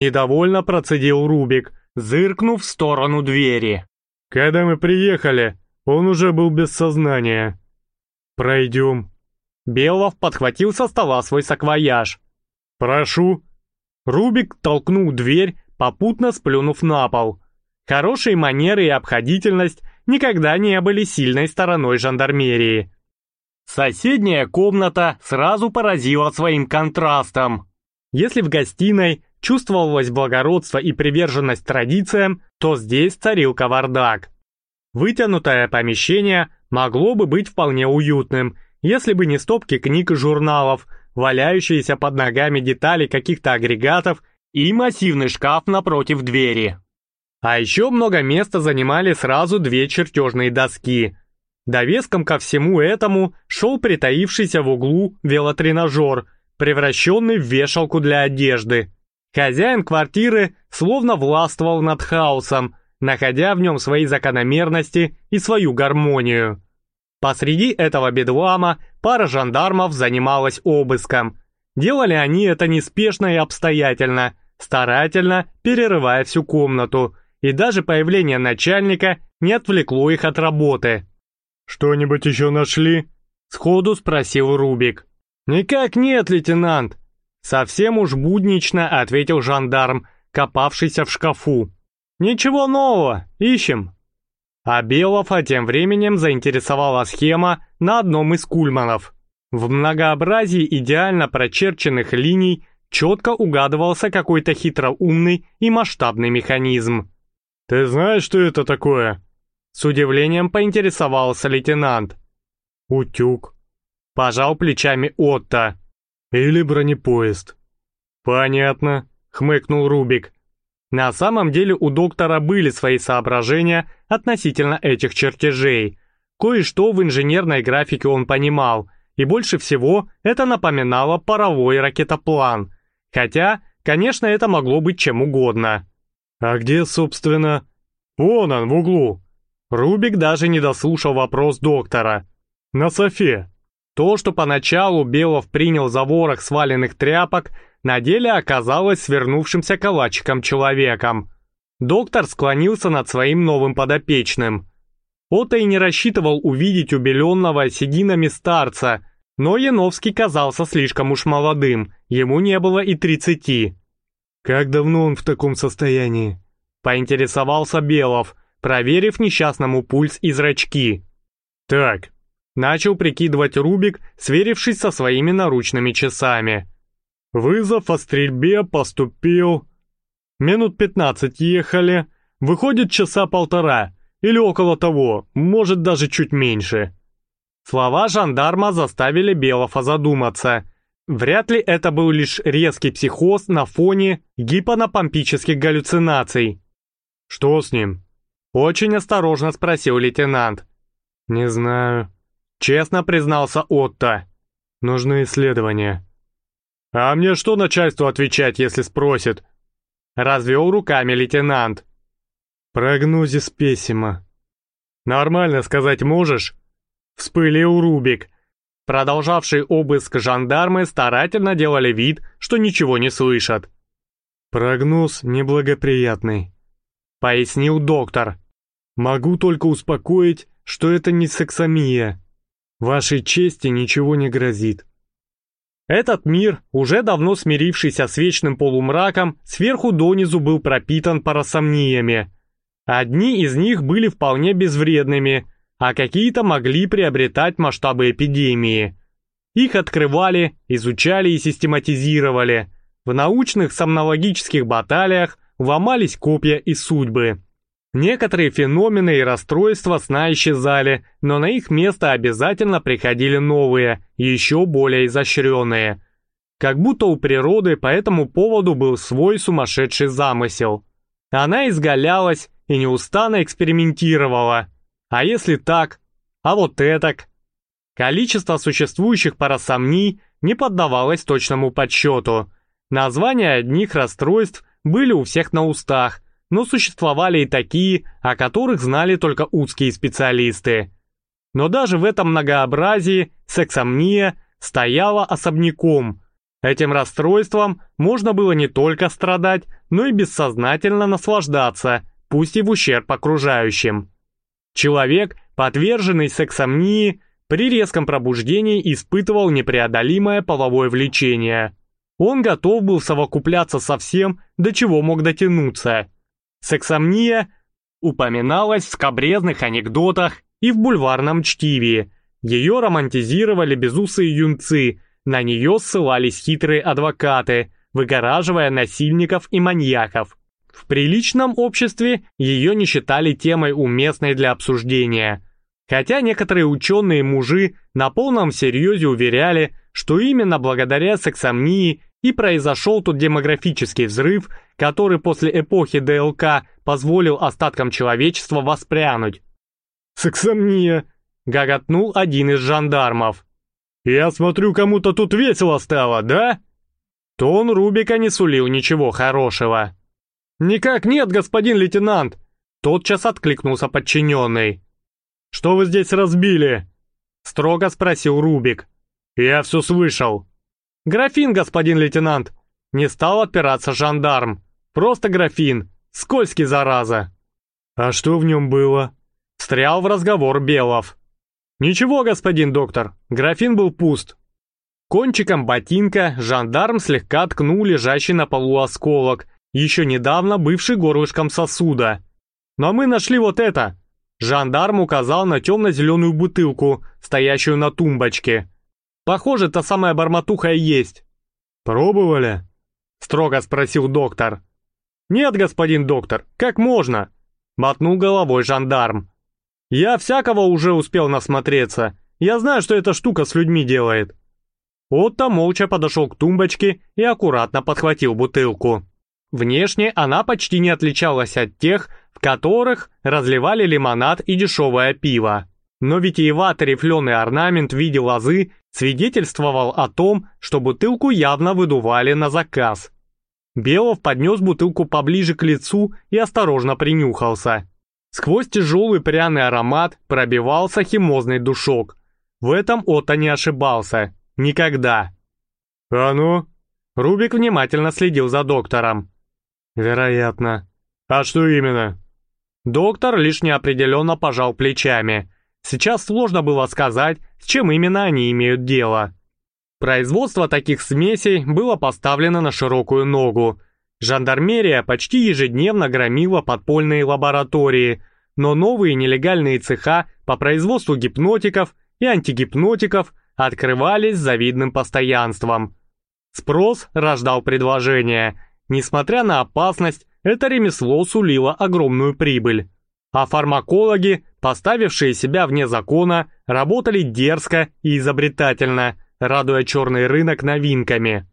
Недовольно процедил Рубик, зыркнув в сторону двери. Когда мы приехали, он уже был без сознания. Пройдем. Белов подхватил со стола свой саквояж. Прошу. Рубик толкнул дверь, попутно сплюнув на пол. Хорошие манеры и обходительность никогда не были сильной стороной жандармерии. Соседняя комната сразу поразила своим контрастом. Если в гостиной чувствовалось благородство и приверженность традициям, то здесь царил кавардак. Вытянутое помещение могло бы быть вполне уютным, если бы не стопки книг и журналов, валяющиеся под ногами детали каких-то агрегатов и массивный шкаф напротив двери. А еще много места занимали сразу две чертежные доски. Довеском ко всему этому шел притаившийся в углу велотренажер, превращенный в вешалку для одежды. Хозяин квартиры словно властвовал над хаосом, находя в нем свои закономерности и свою гармонию. Посреди этого бедлама пара жандармов занималась обыском. Делали они это неспешно и обстоятельно, старательно перерывая всю комнату, и даже появление начальника не отвлекло их от работы. «Что-нибудь еще нашли?» — сходу спросил Рубик. «Никак нет, лейтенант», — совсем уж буднично ответил жандарм, копавшийся в шкафу. «Ничего нового, ищем». А Белова тем временем заинтересовала схема на одном из кульманов. В многообразии идеально прочерченных линий четко угадывался какой-то хитроумный и масштабный механизм. «Ты знаешь, что это такое?» С удивлением поинтересовался лейтенант. «Утюг». Пожал плечами Отто. «Или бронепоезд». «Понятно», — хмыкнул Рубик. На самом деле у доктора были свои соображения относительно этих чертежей. Кое-что в инженерной графике он понимал, и больше всего это напоминало паровой ракетоплан. Хотя, конечно, это могло быть чем угодно. «А где, собственно?» «Вон он, в углу». Рубик даже не дослушал вопрос доктора. «На софе». То, что поначалу Белов принял за ворох сваленных тряпок, на деле оказалось свернувшимся калачиком человеком. Доктор склонился над своим новым подопечным. Отто и не рассчитывал увидеть убеленного сединами старца, но Яновский казался слишком уж молодым, ему не было и тридцати. «Как давно он в таком состоянии?» Поинтересовался Белов, проверив несчастному пульс и зрачки. «Так», — начал прикидывать Рубик, сверившись со своими наручными часами. Вызов о стрельбе поступил. Минут пятнадцать ехали. Выходит часа полтора. Или около того, может даже чуть меньше. Слова жандарма заставили Белова задуматься. Вряд ли это был лишь резкий психоз на фоне гипонопомпических галлюцинаций. «Что с ним?» Очень осторожно спросил лейтенант. «Не знаю», — честно признался Отто. «Нужны исследования». «А мне что начальству отвечать, если спросит?» Развел руками лейтенант. «Прогнозис пессима». «Нормально сказать можешь?» Вспылил Рубик. Продолжавшие обыск жандармы старательно делали вид, что ничего не слышат. «Прогноз неблагоприятный», — пояснил доктор. «Могу только успокоить, что это не сексомия. Вашей чести ничего не грозит. Этот мир, уже давно смирившийся с вечным полумраком, сверху донизу был пропитан парасомниями. Одни из них были вполне безвредными, а какие-то могли приобретать масштабы эпидемии. Их открывали, изучали и систематизировали. В научных сомнологических баталиях ломались копья и судьбы. Некоторые феномены и расстройства сна исчезали, но на их место обязательно приходили новые, еще более изощренные. Как будто у природы по этому поводу был свой сумасшедший замысел. Она изгалялась и неустанно экспериментировала. А если так? А вот этак? Количество существующих парасомний не поддавалось точному подсчету. Названия одних расстройств были у всех на устах – но существовали и такие, о которых знали только узкие специалисты. Но даже в этом многообразии сексомния стояла особняком. Этим расстройством можно было не только страдать, но и бессознательно наслаждаться, пусть и в ущерб окружающим. Человек, подверженный сексомнии, при резком пробуждении испытывал непреодолимое половое влечение. Он готов был совокупляться со всем, до чего мог дотянуться. Сексомния упоминалась в скобрезных анекдотах и в бульварном чтиве. Ее романтизировали безусые юнцы, на нее ссылались хитрые адвокаты, выгораживая насильников и маньяков. В приличном обществе ее не считали темой уместной для обсуждения. Хотя некоторые ученые-мужи на полном серьезе уверяли, что именно благодаря сексомнии и произошел тот демографический взрыв, который после эпохи ДЛК позволил остаткам человечества воспрянуть. «Сексомния!» — гоготнул один из жандармов. «Я смотрю, кому-то тут весело стало, да?» Тон Рубика не сулил ничего хорошего. «Никак нет, господин лейтенант!» Тотчас откликнулся подчиненный. «Что вы здесь разбили?» Строго спросил Рубик. «Я все слышал». «Графин, господин лейтенант!» Не стал отпираться жандарм. «Просто графин. Скользкий, зараза!» «А что в нем было?» Встрял в разговор Белов. «Ничего, господин доктор, графин был пуст». Кончиком ботинка жандарм слегка ткнул лежащий на полу осколок, еще недавно бывший горлышком сосуда. «Но мы нашли вот это!» Жандарм указал на темно-зеленую бутылку, стоящую на тумбочке. «Похоже, та самая барматуха и есть». «Пробовали?» — строго спросил доктор. «Нет, господин доктор, как можно?» — мотнул головой жандарм. «Я всякого уже успел насмотреться. Я знаю, что эта штука с людьми делает». Отто молча подошел к тумбочке и аккуратно подхватил бутылку. Внешне она почти не отличалась от тех, в которых разливали лимонад и дешевое пиво. Но витиеватый рифленый орнамент в виде лозы свидетельствовал о том, что бутылку явно выдували на заказ. Белов поднес бутылку поближе к лицу и осторожно принюхался. Сквозь тяжелый пряный аромат пробивался химозный душок. В этом Отто не ошибался. Никогда. «А ну?» Рубик внимательно следил за доктором. «Вероятно. А что именно?» Доктор лишь неопределенно пожал плечами. Сейчас сложно было сказать, с чем именно они имеют дело. Производство таких смесей было поставлено на широкую ногу. Жандармерия почти ежедневно громила подпольные лаборатории, но новые нелегальные цеха по производству гипнотиков и антигипнотиков открывались с завидным постоянством. Спрос рождал предложение. Несмотря на опасность, это ремесло сулило огромную прибыль. А фармакологи, поставившие себя вне закона, работали дерзко и изобретательно, радуя черный рынок новинками.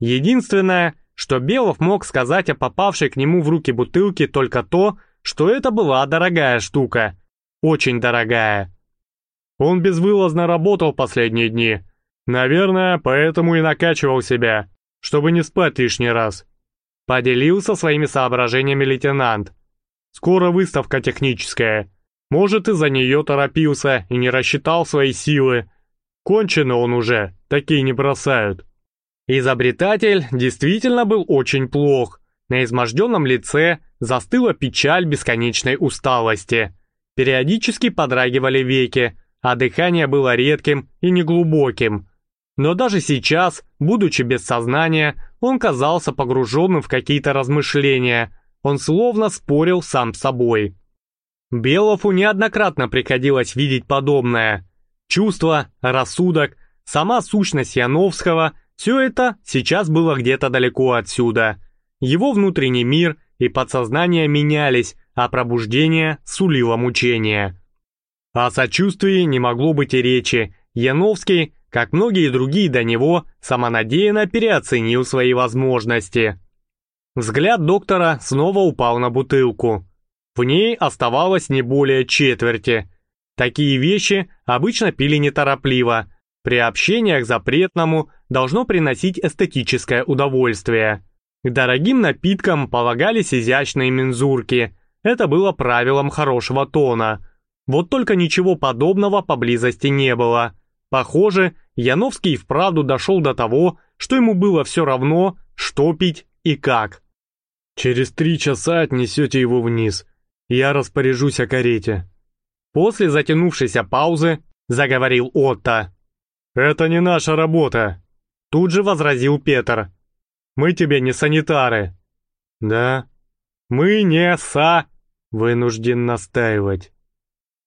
Единственное, что Белов мог сказать о попавшей к нему в руки бутылке только то, что это была дорогая штука. Очень дорогая. Он безвылазно работал последние дни. Наверное, поэтому и накачивал себя, чтобы не спать лишний раз. Поделился своими соображениями лейтенант. Скоро выставка техническая. Может, из-за нее торопился и не рассчитал свои силы. Кончено он уже, такие не бросают. Изобретатель действительно был очень плох. На изможденном лице застыла печаль бесконечной усталости. Периодически подрагивали веки, а дыхание было редким и неглубоким. Но даже сейчас, будучи без сознания, он казался погруженным в какие-то размышления. Он словно спорил сам с собой. Белову неоднократно приходилось видеть подобное. Чувство, рассудок, сама сущность Яновского – все это сейчас было где-то далеко отсюда. Его внутренний мир и подсознание менялись, а пробуждение сулило мучение. О сочувствии не могло быть и речи. Яновский, как многие другие до него, самонадеянно переоценил свои возможности. Взгляд доктора снова упал на бутылку. В ней оставалось не более четверти. Такие вещи обычно пили неторопливо. При общении к запретному должно приносить эстетическое удовольствие. К дорогим напиткам полагались изящные мензурки. Это было правилом хорошего тона. Вот только ничего подобного поблизости не было. Похоже, Яновский вправду дошел до того, что ему было все равно, что пить и как. «Через три часа отнесете его вниз. Я распоряжусь о карете». После затянувшейся паузы заговорил Отто. «Это не наша работа», — тут же возразил Петр. «Мы тебе не санитары». «Да, мы не са...» — вынужден настаивать.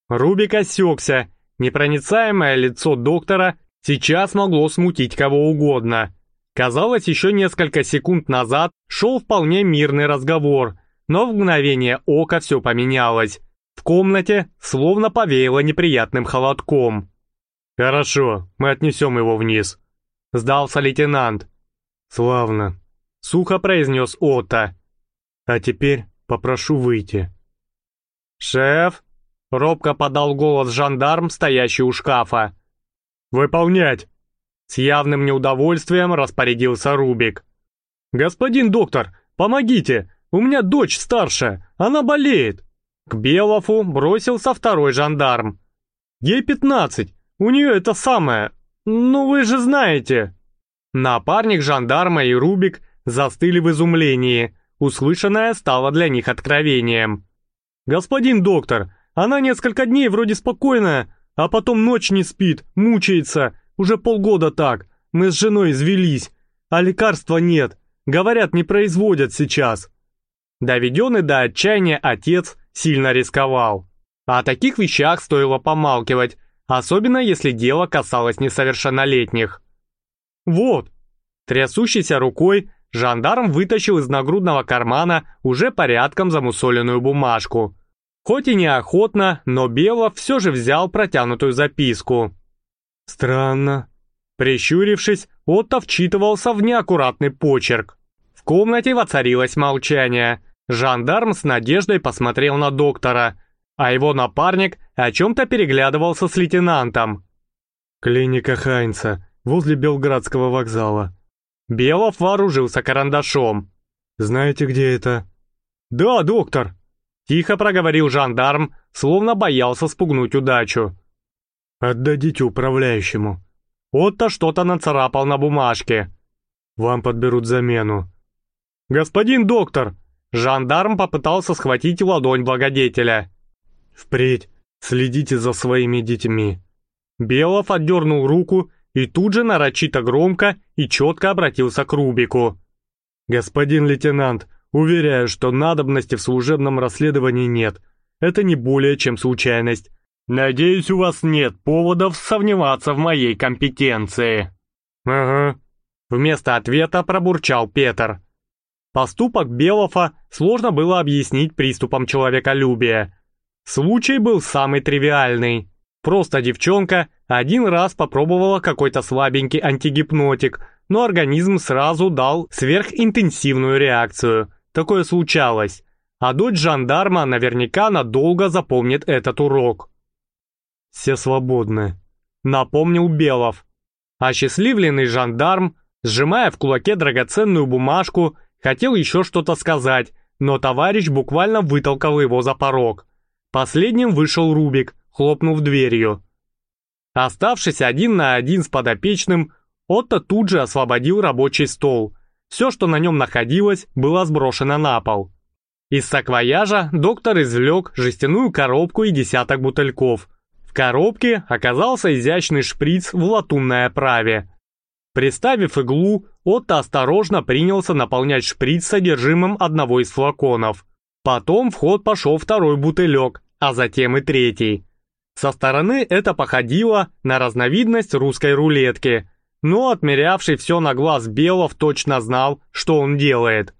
Рубик осекся. Непроницаемое лицо доктора сейчас могло смутить кого угодно. Казалось, еще несколько секунд назад шел вполне мирный разговор, но в мгновение ока все поменялось. В комнате словно повеяло неприятным холодком. «Хорошо, мы отнесем его вниз», — сдался лейтенант. «Славно», — сухо произнес Отто. «А теперь попрошу выйти». «Шеф», — робко подал голос жандарм, стоящий у шкафа. «Выполнять!» С явным неудовольствием распорядился Рубик. «Господин доктор, помогите! У меня дочь старшая, она болеет!» К Белову бросился второй жандарм. «Ей пятнадцать, у нее это самое, ну вы же знаете!» Напарник жандарма и Рубик застыли в изумлении. Услышанное стало для них откровением. «Господин доктор, она несколько дней вроде спокойная, а потом ночь не спит, мучается, уже полгода так. Мы с женой извелись, а лекарства нет. Говорят, не производят сейчас». Доведенный до отчаяния отец сильно рисковал. О таких вещах стоило помалкивать, особенно если дело касалось несовершеннолетних. «Вот!» Трясущейся рукой жандарм вытащил из нагрудного кармана уже порядком замусоленную бумажку. Хоть и неохотно, но Белов все же взял протянутую записку. «Странно». Прищурившись, Отто вчитывался в неаккуратный почерк. В комнате воцарилось молчание. Жандарм с надеждой посмотрел на доктора, а его напарник о чем-то переглядывался с лейтенантом. «Клиника Хайнца, возле Белградского вокзала». Белов вооружился карандашом. «Знаете, где это?» «Да, доктор», — тихо проговорил жандарм, словно боялся спугнуть удачу. «Отдадите управляющему». Отто что-то нацарапал на бумажке. «Вам подберут замену». «Господин доктор!» Жандарм попытался схватить ладонь благодетеля. «Впредь следите за своими детьми». Белов отдернул руку и тут же нарочито громко и четко обратился к Рубику. «Господин лейтенант, уверяю, что надобности в служебном расследовании нет. Это не более чем случайность. Надеюсь, у вас нет поводов сомневаться в моей компетенции. Ага. Вместо ответа пробурчал Петр. Поступок Белофа сложно было объяснить приступом человеколюбия. Случай был самый тривиальный. Просто девчонка один раз попробовала какой-то слабенький антигипнотик, но организм сразу дал сверхинтенсивную реакцию. Такое случалось. А дочь жандарма наверняка надолго запомнит этот урок. «Все свободны», — напомнил Белов. Осчастливленный жандарм, сжимая в кулаке драгоценную бумажку, хотел еще что-то сказать, но товарищ буквально вытолкал его за порог. Последним вышел Рубик, хлопнув дверью. Оставшись один на один с подопечным, Отто тут же освободил рабочий стол. Все, что на нем находилось, было сброшено на пол. Из саквояжа доктор извлек жестяную коробку и десяток бутыльков, в коробке оказался изящный шприц в латунной оправе. Приставив иглу, Отто осторожно принялся наполнять шприц содержимым одного из флаконов. Потом в ход пошел второй бутылек, а затем и третий. Со стороны это походило на разновидность русской рулетки, но отмерявший все на глаз Белов точно знал, что он делает.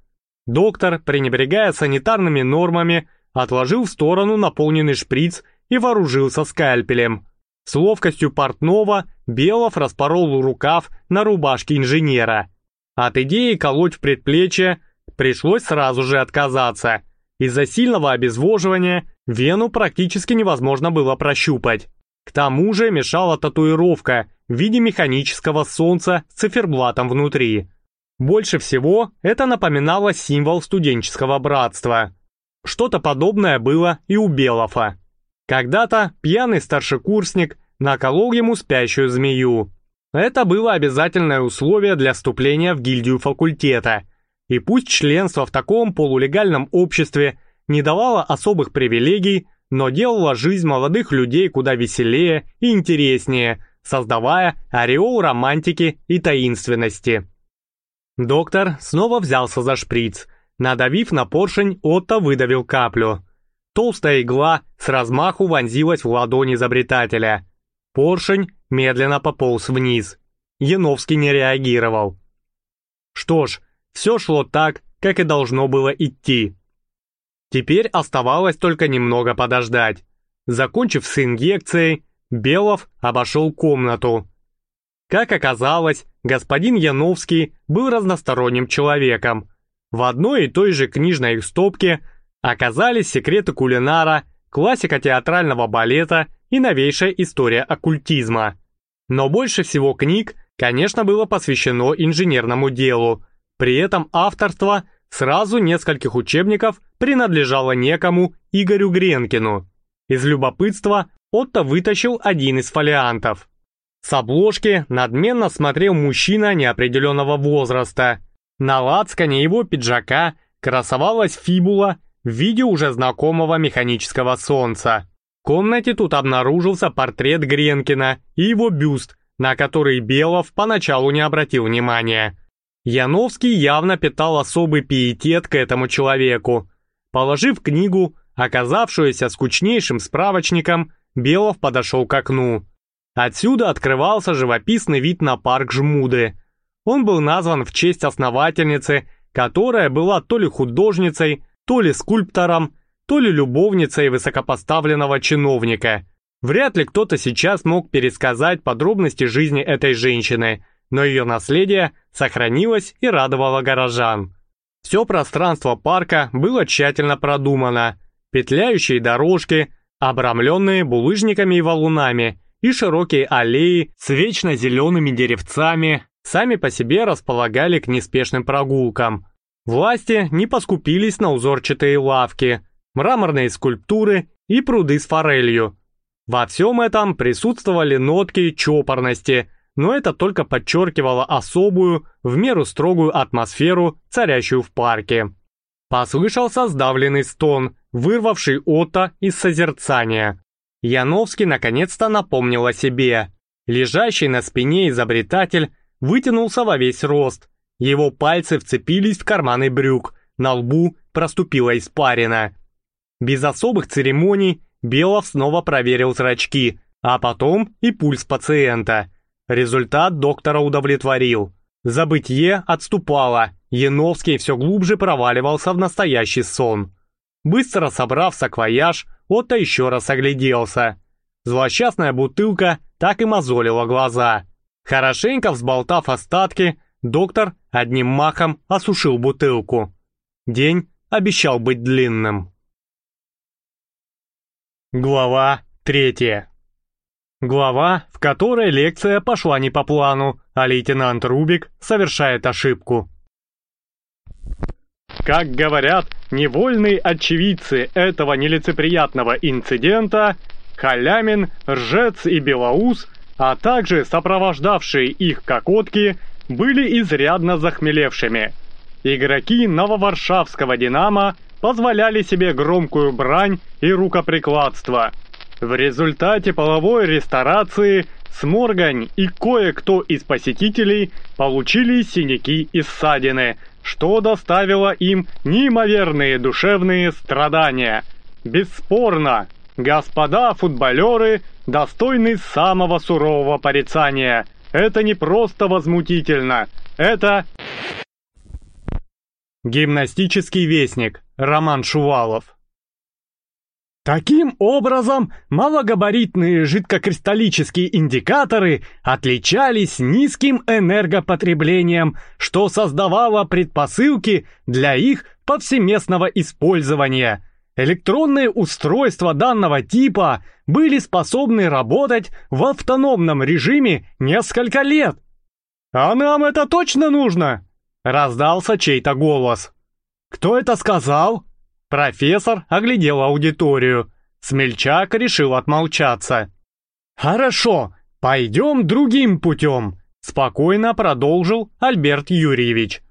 Доктор, пренебрегая санитарными нормами, отложил в сторону наполненный шприц и вооружился скальпелем. С ловкостью портного Белов распорол рукав на рубашке инженера. От идеи колоть в предплечье пришлось сразу же отказаться. Из-за сильного обезвоживания вену практически невозможно было прощупать. К тому же мешала татуировка в виде механического солнца с циферблатом внутри. Больше всего это напоминало символ студенческого братства. Что-то подобное было и у Белофа. Когда-то пьяный старшекурсник наколол ему спящую змею. Это было обязательное условие для вступления в гильдию факультета. И пусть членство в таком полулегальном обществе не давало особых привилегий, но делало жизнь молодых людей куда веселее и интереснее, создавая ореол романтики и таинственности. Доктор снова взялся за шприц. Надавив на поршень, Отто выдавил каплю. Толстая игла с размаху вонзилась в ладонь изобретателя. Поршень медленно пополз вниз. Яновский не реагировал. Что ж, все шло так, как и должно было идти. Теперь оставалось только немного подождать. Закончив с инъекцией, Белов обошел комнату. Как оказалось, господин Яновский был разносторонним человеком. В одной и той же книжной стопке оказались секреты кулинара, классика театрального балета и новейшая история оккультизма. Но больше всего книг, конечно, было посвящено инженерному делу. При этом авторство сразу нескольких учебников принадлежало некому Игорю Гренкину. Из любопытства Отто вытащил один из фолиантов. С обложки надменно смотрел мужчина неопределенного возраста. На лацкане его пиджака красовалась фибула в виде уже знакомого механического солнца. В комнате тут обнаружился портрет Гренкина и его бюст, на который Белов поначалу не обратил внимания. Яновский явно питал особый пиетет к этому человеку. Положив книгу, оказавшуюся скучнейшим справочником, Белов подошел к окну. Отсюда открывался живописный вид на парк Жмуды. Он был назван в честь основательницы, которая была то ли художницей, то ли скульптором, то ли любовницей высокопоставленного чиновника. Вряд ли кто-то сейчас мог пересказать подробности жизни этой женщины, но ее наследие сохранилось и радовало горожан. Все пространство парка было тщательно продумано. Петляющие дорожки, обрамленные булыжниками и валунами, и широкие аллеи с вечно зелеными деревцами сами по себе располагали к неспешным прогулкам. Власти не поскупились на узорчатые лавки, мраморные скульптуры и пруды с форелью. Во всем этом присутствовали нотки чопорности, но это только подчеркивало особую, в меру строгую атмосферу, царящую в парке. Послышался сдавленный стон, вырвавший Отто из созерцания. Яновский наконец-то напомнил о себе. Лежащий на спине изобретатель вытянулся во весь рост, его пальцы вцепились в карманы брюк, на лбу проступила испарина. Без особых церемоний Белов снова проверил зрачки, а потом и пульс пациента. Результат доктора удовлетворил. Забытье отступало, Яновский все глубже проваливался в настоящий сон. Быстро собрав саквояж, Отто еще раз огляделся. Злосчастная бутылка так и мозолила глаза. Хорошенько взболтав остатки, Доктор одним махом осушил бутылку. День обещал быть длинным. Глава третья. Глава, в которой лекция пошла не по плану, а лейтенант Рубик совершает ошибку. Как говорят невольные очевидцы этого нелицеприятного инцидента, Халямин, Ржец и Белоус, а также сопровождавшие их кокотки – были изрядно захмелевшими. Игроки нововаршавского «Динамо» позволяли себе громкую брань и рукоприкладство. В результате половой ресторации Сморгань и кое-кто из посетителей получили синяки и ссадины, что доставило им неимоверные душевные страдания. Бесспорно, господа футболеры достойны самого сурового порицания – это не просто возмутительно. Это... Гимнастический вестник. Роман Шувалов. Таким образом, малогабаритные жидкокристаллические индикаторы отличались низким энергопотреблением, что создавало предпосылки для их повсеместного использования – Электронные устройства данного типа были способны работать в автономном режиме несколько лет. «А нам это точно нужно?» — раздался чей-то голос. «Кто это сказал?» Профессор оглядел аудиторию. Смельчак решил отмолчаться. «Хорошо, пойдем другим путем. Спокойно продолжил Альберт Юрьевич.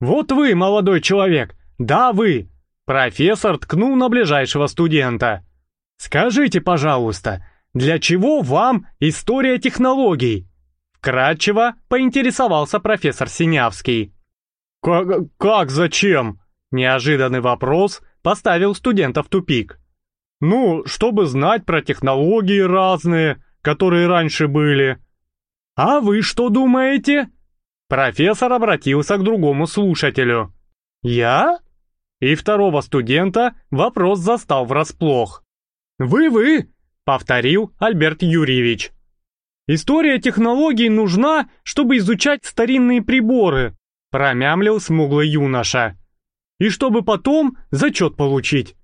«Вот вы, молодой человек, да вы!» Профессор ткнул на ближайшего студента. «Скажите, пожалуйста, для чего вам история технологий?» Вкратчиво поинтересовался профессор Синявский. «Как, как зачем?» Неожиданный вопрос поставил студента в тупик. «Ну, чтобы знать про технологии разные, которые раньше были». «А вы что думаете?» Профессор обратился к другому слушателю. «Я?» И второго студента вопрос застал врасплох. «Вы-вы!» — повторил Альберт Юрьевич. «История технологий нужна, чтобы изучать старинные приборы», — промямлил смуглый юноша. «И чтобы потом зачет получить».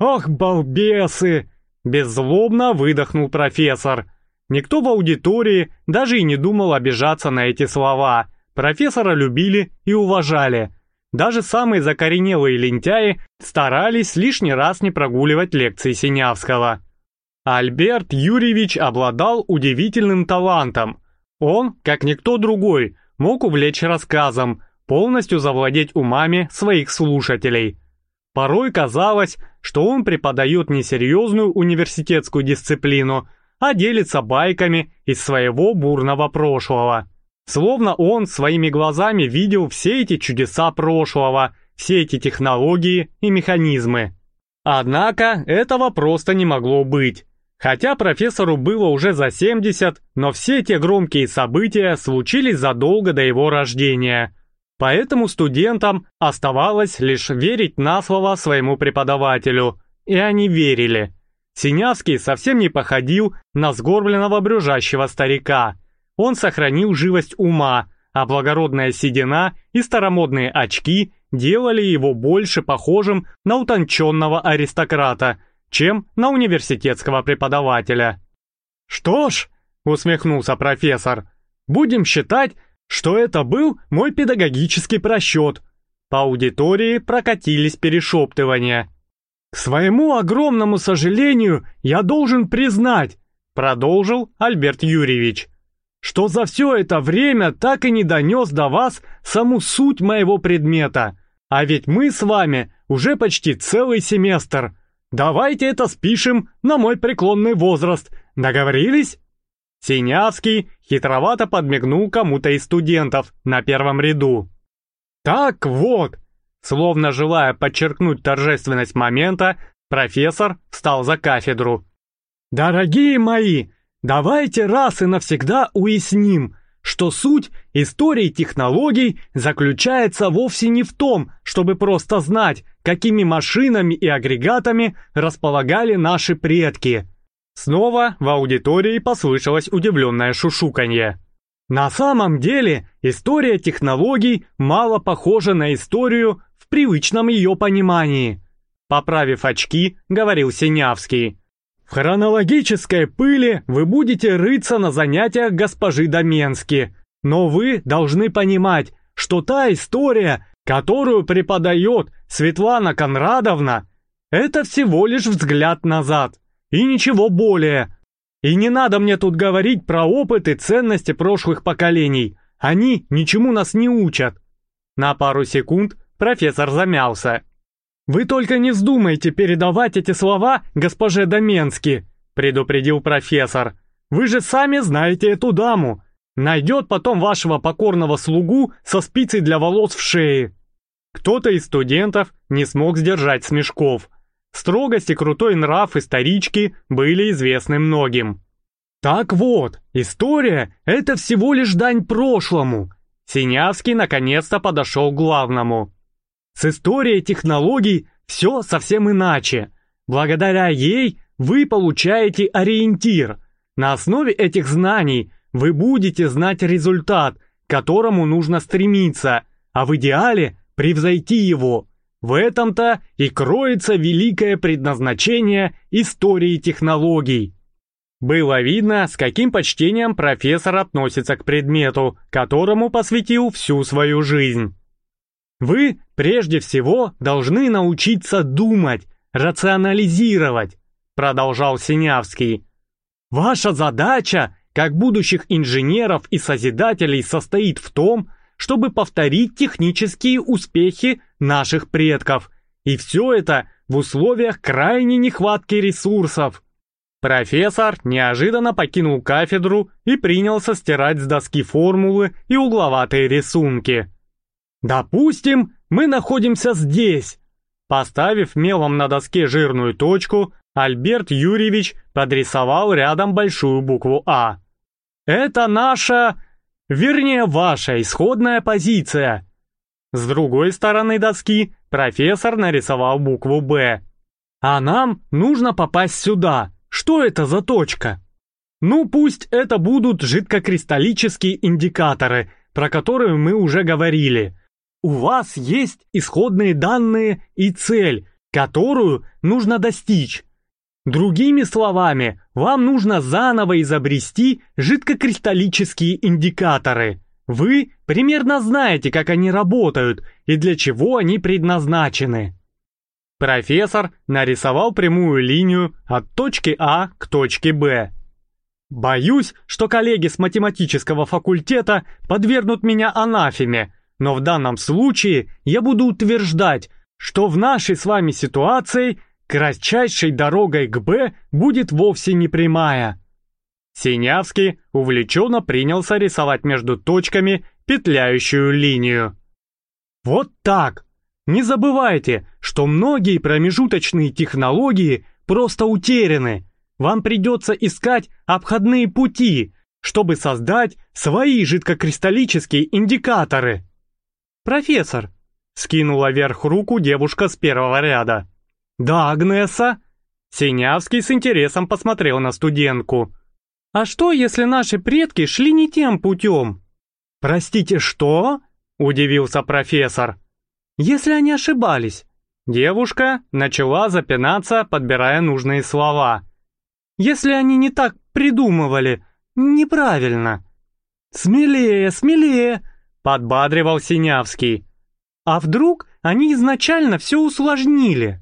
«Ах, балбесы!» — беззлобно выдохнул профессор. Никто в аудитории даже и не думал обижаться на эти слова. Профессора любили и уважали. Даже самые закоренелые лентяи старались лишний раз не прогуливать лекции Синявского. Альберт Юрьевич обладал удивительным талантом. Он, как никто другой, мог увлечь рассказом, полностью завладеть умами своих слушателей. Порой казалось, что он преподает не серьезную университетскую дисциплину, а делится байками из своего бурного прошлого. Словно он своими глазами видел все эти чудеса прошлого, все эти технологии и механизмы. Однако этого просто не могло быть. Хотя профессору было уже за 70, но все эти громкие события случились задолго до его рождения. Поэтому студентам оставалось лишь верить на слово своему преподавателю. И они верили. Синявский совсем не походил на сгорбленного брюжащего старика – он сохранил живость ума, а благородная седина и старомодные очки делали его больше похожим на утонченного аристократа, чем на университетского преподавателя. «Что ж», — усмехнулся профессор, — «будем считать, что это был мой педагогический просчет». По аудитории прокатились перешептывания. «К своему огромному сожалению, я должен признать», — продолжил Альберт Юрьевич, что за все это время так и не донес до вас саму суть моего предмета. А ведь мы с вами уже почти целый семестр. Давайте это спишем на мой преклонный возраст. Договорились?» Синявский хитровато подмигнул кому-то из студентов на первом ряду. «Так вот!» Словно желая подчеркнуть торжественность момента, профессор встал за кафедру. «Дорогие мои, Давайте раз и навсегда уясним, что суть истории технологий заключается вовсе не в том, чтобы просто знать, какими машинами и агрегатами располагали наши предки. Снова в аудитории послышалось удивленное шушуканье. На самом деле история технологий мало похожа на историю в привычном ее понимании. Поправив очки, говорил Синявский. Хронологической пыли вы будете рыться на занятиях госпожи Доменски, но вы должны понимать, что та история, которую преподает Светлана Конрадовна, это всего лишь взгляд назад, и ничего более. И не надо мне тут говорить про опыт и ценности прошлых поколений, они ничему нас не учат. На пару секунд профессор замялся. «Вы только не вздумайте передавать эти слова госпоже Доменски», предупредил профессор. «Вы же сами знаете эту даму. Найдет потом вашего покорного слугу со спицей для волос в шее». Кто-то из студентов не смог сдержать смешков. Строгость и крутой нрав исторички были известны многим. «Так вот, история — это всего лишь дань прошлому». Синявский наконец-то подошел к главному. С историей технологий все совсем иначе. Благодаря ей вы получаете ориентир. На основе этих знаний вы будете знать результат, к которому нужно стремиться, а в идеале превзойти его. В этом-то и кроется великое предназначение истории технологий. Было видно, с каким почтением профессор относится к предмету, которому посвятил всю свою жизнь. Вы прежде всего должны научиться думать, рационализировать, продолжал Синявский. Ваша задача как будущих инженеров и созидателей состоит в том, чтобы повторить технические успехи наших предков. И все это в условиях крайней нехватки ресурсов. Профессор неожиданно покинул кафедру и принялся стирать с доски формулы и угловатые рисунки. «Допустим, мы находимся здесь». Поставив мелом на доске жирную точку, Альберт Юрьевич подрисовал рядом большую букву «А». «Это наша, вернее, ваша исходная позиция». С другой стороны доски профессор нарисовал букву «Б». «А нам нужно попасть сюда. Что это за точка?» «Ну, пусть это будут жидкокристаллические индикаторы, про которые мы уже говорили. У вас есть исходные данные и цель, которую нужно достичь. Другими словами, вам нужно заново изобрести жидкокристаллические индикаторы. Вы примерно знаете, как они работают и для чего они предназначены. Профессор нарисовал прямую линию от точки А к точке Б. Боюсь, что коллеги с математического факультета подвергнут меня анафеме, но в данном случае я буду утверждать, что в нашей с вами ситуации кратчайшей дорогой к «Б» будет вовсе не прямая. Синявский увлеченно принялся рисовать между точками петляющую линию. Вот так. Не забывайте, что многие промежуточные технологии просто утеряны. Вам придется искать обходные пути, чтобы создать свои жидкокристаллические индикаторы. «Профессор!» — скинула вверх руку девушка с первого ряда. «Да, Агнеса!» Синявский с интересом посмотрел на студентку. «А что, если наши предки шли не тем путем?» «Простите, что?» — удивился профессор. «Если они ошибались». Девушка начала запинаться, подбирая нужные слова. «Если они не так придумывали, неправильно». «Смелее, смелее!» Подбадривал Синявский. А вдруг они изначально все усложнили?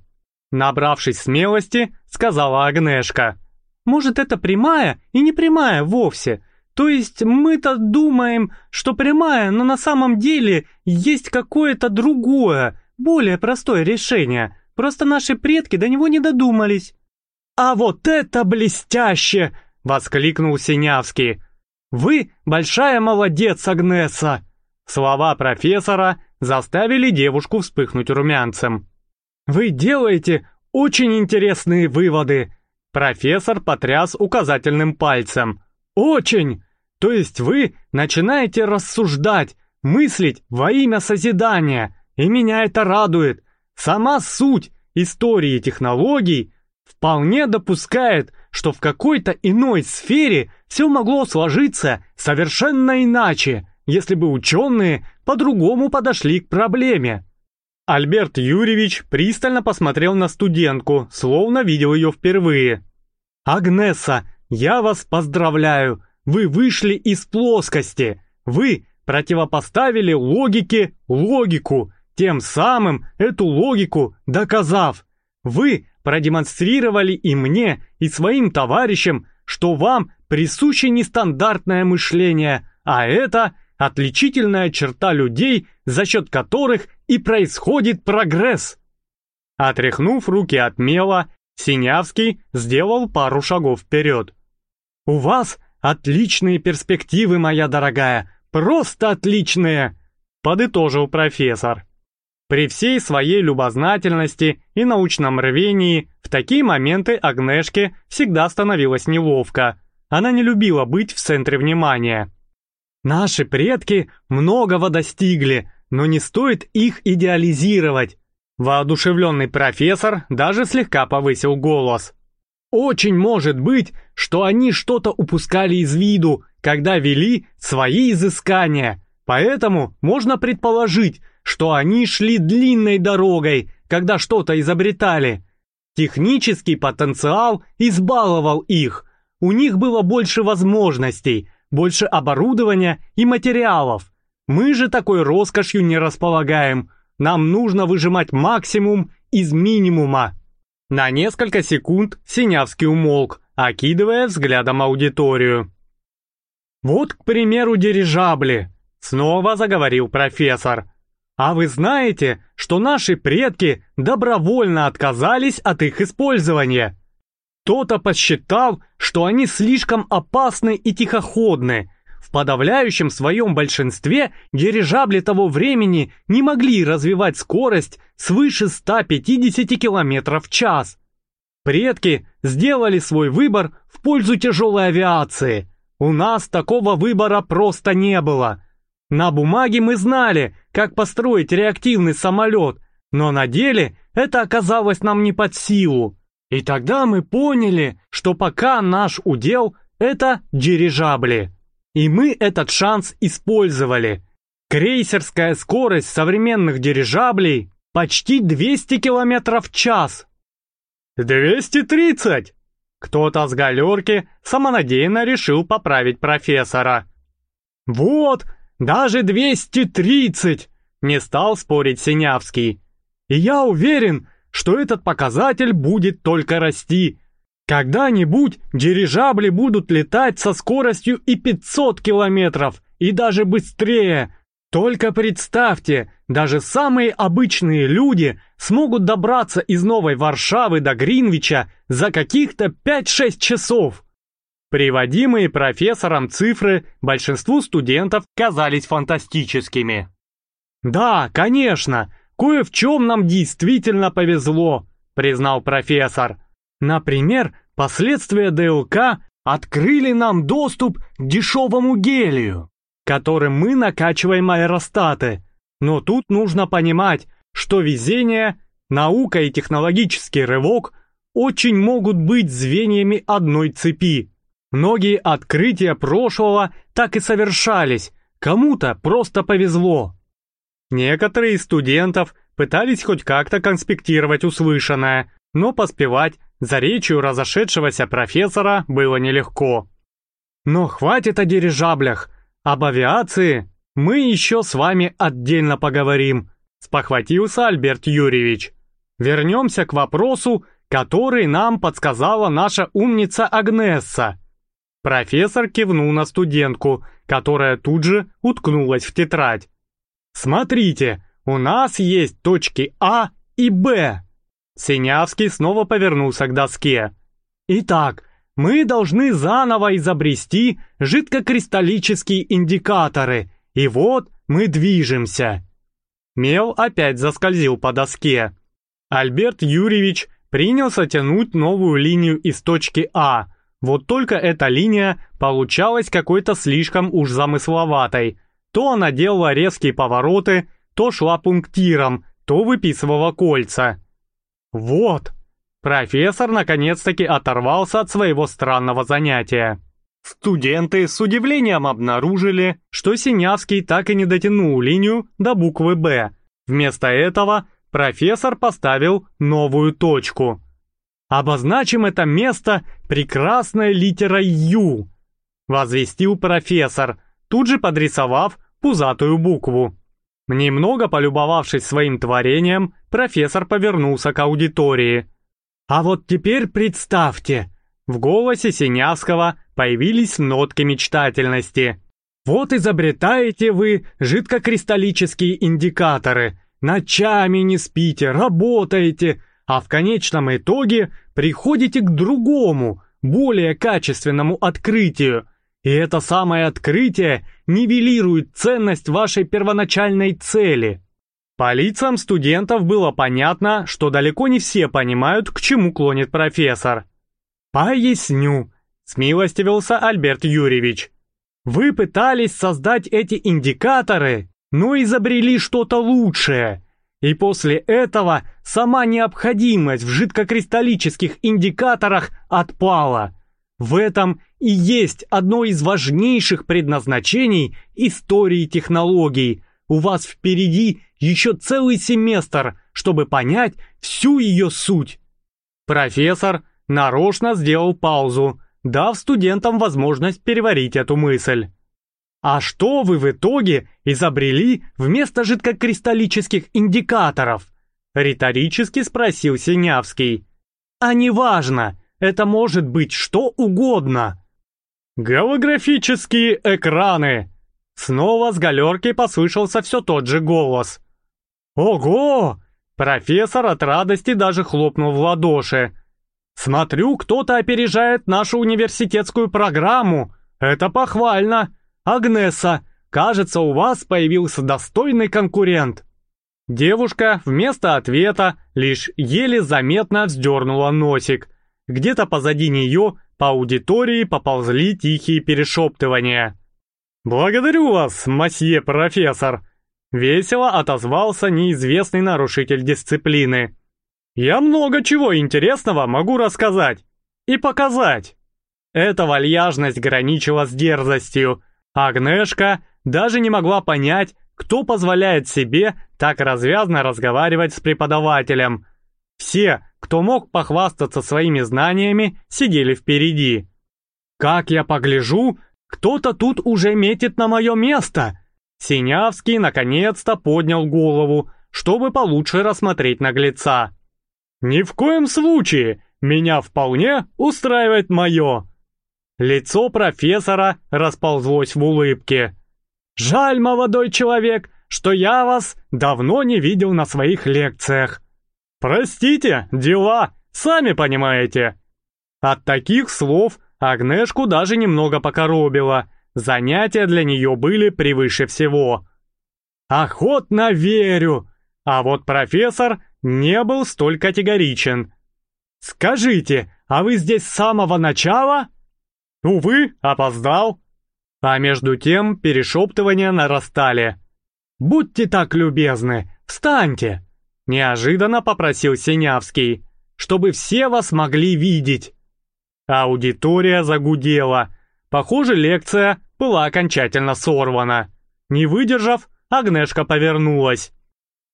Набравшись смелости, сказала Агнешка. Может, это прямая и не прямая вовсе. То есть мы-то думаем, что прямая, но на самом деле есть какое-то другое, более простое решение. Просто наши предки до него не додумались. «А вот это блестяще!» — воскликнул Синявский. «Вы большая молодец, Агнеса!» Слова профессора заставили девушку вспыхнуть румянцем. «Вы делаете очень интересные выводы!» Профессор потряс указательным пальцем. «Очень! То есть вы начинаете рассуждать, мыслить во имя созидания, и меня это радует. Сама суть истории технологий вполне допускает, что в какой-то иной сфере все могло сложиться совершенно иначе, если бы ученые по-другому подошли к проблеме. Альберт Юрьевич пристально посмотрел на студентку, словно видел ее впервые. «Агнеса, я вас поздравляю! Вы вышли из плоскости! Вы противопоставили логике логику, тем самым эту логику доказав. Вы продемонстрировали и мне, и своим товарищам, что вам присуще нестандартное мышление, а это отличительная черта людей, за счет которых и происходит прогресс. Отряхнув руки от мела, Синявский сделал пару шагов вперед. «У вас отличные перспективы, моя дорогая, просто отличные!» — подытожил профессор. При всей своей любознательности и научном рвении в такие моменты Агнешке всегда становилось неловко. Она не любила быть в центре внимания. Наши предки многого достигли, но не стоит их идеализировать. Воодушевленный профессор даже слегка повысил голос. Очень может быть, что они что-то упускали из виду, когда вели свои изыскания. Поэтому можно предположить, что они шли длинной дорогой, когда что-то изобретали. Технический потенциал избаловал их. У них было больше возможностей – больше оборудования и материалов. Мы же такой роскошью не располагаем. Нам нужно выжимать максимум из минимума. На несколько секунд Синявский умолк, окидывая взглядом аудиторию. Вот, к примеру, дирижабли. Снова заговорил профессор. А вы знаете, что наши предки добровольно отказались от их использования? Кто-то посчитал, что они слишком опасны и тихоходны. В подавляющем своем большинстве дирижабли того времени не могли развивать скорость свыше 150 км в час. Предки сделали свой выбор в пользу тяжелой авиации. У нас такого выбора просто не было. На бумаге мы знали, как построить реактивный самолет, но на деле это оказалось нам не под силу. И тогда мы поняли, что пока наш удел — это дирижабли. И мы этот шанс использовали. Крейсерская скорость современных дирижаблей почти 200 км в час. 230! Кто-то с галерки самонадеянно решил поправить профессора. Вот, даже 230! Не стал спорить Синявский. И я уверен, что этот показатель будет только расти. Когда-нибудь дирижабли будут летать со скоростью и 500 километров, и даже быстрее. Только представьте, даже самые обычные люди смогут добраться из Новой Варшавы до Гринвича за каких-то 5-6 часов. Приводимые профессором цифры большинству студентов казались фантастическими. «Да, конечно, кое в чем нам действительно повезло», признал профессор. «Например, последствия ДЛК открыли нам доступ к дешевому гелию, которым мы накачиваем аэростаты. Но тут нужно понимать, что везение, наука и технологический рывок очень могут быть звеньями одной цепи. Многие открытия прошлого так и совершались, кому-то просто повезло. Некоторые из студентов пытались хоть как-то конспектировать услышанное, но поспевать за речью разошедшегося профессора было нелегко. Но хватит о дирижаблях, об авиации мы еще с вами отдельно поговорим, спохватился Альберт Юрьевич. Вернемся к вопросу, который нам подсказала наша умница Агнесса. Профессор кивнул на студентку, которая тут же уткнулась в тетрадь. «Смотрите, у нас есть точки А и Б». Синявский снова повернулся к доске. «Итак, мы должны заново изобрести жидкокристаллические индикаторы, и вот мы движемся». Мел опять заскользил по доске. Альберт Юрьевич принялся тянуть новую линию из точки А – вот только эта линия получалась какой-то слишком уж замысловатой. То она делала резкие повороты, то шла пунктиром, то выписывала кольца. Вот! Профессор наконец-таки оторвался от своего странного занятия. Студенты с удивлением обнаружили, что Синявский так и не дотянул линию до буквы «Б». Вместо этого профессор поставил новую точку – Обозначим это место прекрасной литерой «Ю», возвестил профессор, тут же подрисовав пузатую букву. Немного полюбовавшись своим творением, профессор повернулся к аудитории. «А вот теперь представьте!» В голосе Синявского появились нотки мечтательности. «Вот изобретаете вы жидкокристаллические индикаторы, ночами не спите, работаете, а в конечном итоге приходите к другому, более качественному открытию. И это самое открытие нивелирует ценность вашей первоначальной цели. По лицам студентов было понятно, что далеко не все понимают, к чему клонит профессор. «Поясню», — смилостивился Альберт Юрьевич. «Вы пытались создать эти индикаторы, но изобрели что-то лучшее — и после этого сама необходимость в жидкокристаллических индикаторах отпала. В этом и есть одно из важнейших предназначений истории технологий. У вас впереди еще целый семестр, чтобы понять всю ее суть. Профессор нарочно сделал паузу, дав студентам возможность переварить эту мысль. А что вы в итоге изобрели вместо жидкокристаллических индикаторов? Риторически спросил Синявский. А неважно, это может быть что угодно. «Голографические экраны!» Снова с галерки послышался все тот же голос. «Ого!» Профессор от радости даже хлопнул в ладоши. «Смотрю, кто-то опережает нашу университетскую программу. Это похвально. Агнеса, кажется, у вас появился достойный конкурент». Девушка вместо ответа лишь еле заметно вздернула носик. Где-то позади нее по аудитории поползли тихие перешептывания. «Благодарю вас, масье профессор!» Весело отозвался неизвестный нарушитель дисциплины. «Я много чего интересного могу рассказать и показать». Эта вальяжность граничила с дерзостью. Агнешка даже не могла понять, кто позволяет себе так развязно разговаривать с преподавателем. Все, кто мог похвастаться своими знаниями, сидели впереди. «Как я погляжу, кто-то тут уже метит на мое место!» Синявский наконец-то поднял голову, чтобы получше рассмотреть наглеца. «Ни в коем случае! Меня вполне устраивает мое!» Лицо профессора расползлось в улыбке. Жаль, молодой человек, что я вас давно не видел на своих лекциях. Простите, дела, сами понимаете. От таких слов Агнешку даже немного покоробило. Занятия для нее были превыше всего. Охотно верю. А вот профессор не был столь категоричен. «Скажите, а вы здесь с самого начала?» «Увы, опоздал», а между тем перешептывания нарастали. «Будьте так любезны, встаньте!» Неожиданно попросил Синявский, чтобы все вас могли видеть. Аудитория загудела. Похоже, лекция была окончательно сорвана. Не выдержав, Агнешка повернулась.